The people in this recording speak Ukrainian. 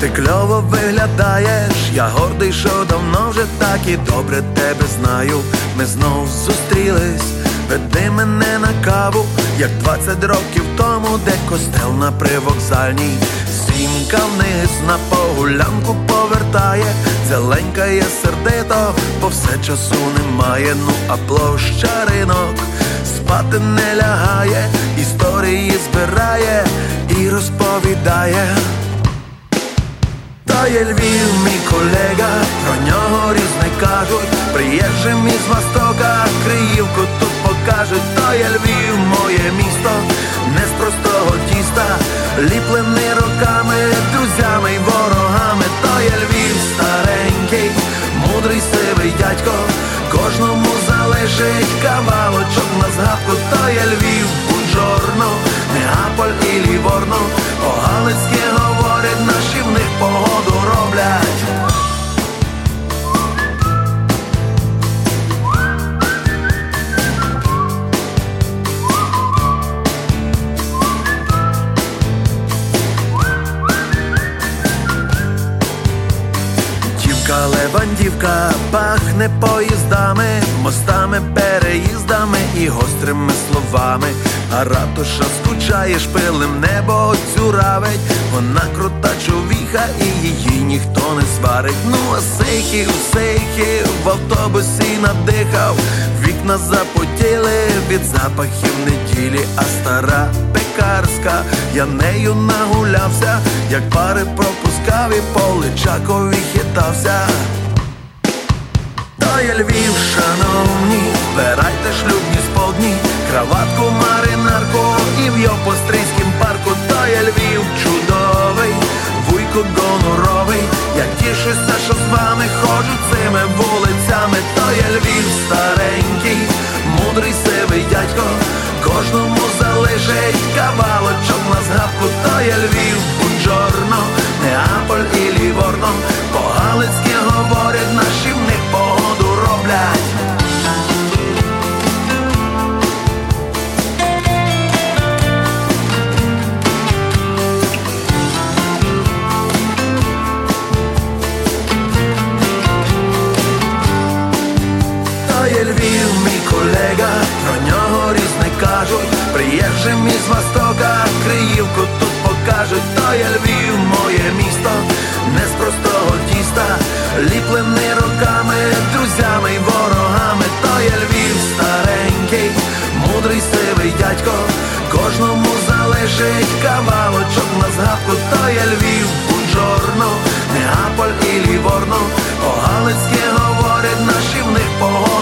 Ти кльово виглядаєш, я гордий, що давно вже так і добре тебе знаю. Ми знов зустрілись, веди мене на каву, як 20 років тому, де костел на привокзальній. Сімка вниз на погулянку повертає, зеленькає сердито, бо все часу немає. Ну а площа ринок спати не лягає, історії збирає і розповідає. Та є Львів, мій колега, про нього різне кажуть, приїжджим із Востока, Криївку тут покажуть, то є Львів, моє місто, не з простого тіста, ліплений роками, друзями й ворогами, то є Львів старенький, мудрий сивий дядько, кожному залишить кавалочок на згадку, то є Львів, Бунжорно, Неаполь і Ліворно, по-галицьки говорять, наші в них погоду роблять. Дівка левандівка пахне поїздами, мостами, переїздами і гострими словами. А ратуша скучає, шпилем небо цюравить. Вона крута човіха і її ніхто не сварить. Ну а сейхи у в автобусі надихав. Вікна запотіли від запахів неділі, а стара пекарська, я нею нагулявся, як пари пропускав і по Личакові хитався. То є Львів, шановні, тішуся, що з вами ходжу цими вулицями, то є Львів старенький, мудрий сивий дядько, кожному залишить кавалочок на згадку, то є Львів, Буджорно, Неаполь і Ліворно, по-галицьки говорять, приїжджим із Востока, Криївку тут покажуть, то є Львів, моє місто, не з простого тіста, ліплений роками, друзями й ворогами, то є Львів старенький, мудрий сивий дядько, кожному залишить кавалочок на згадку, то є Львів, Бунжорно, Неаполь і Ліворно, по-галицьки говорять, наші в них погоду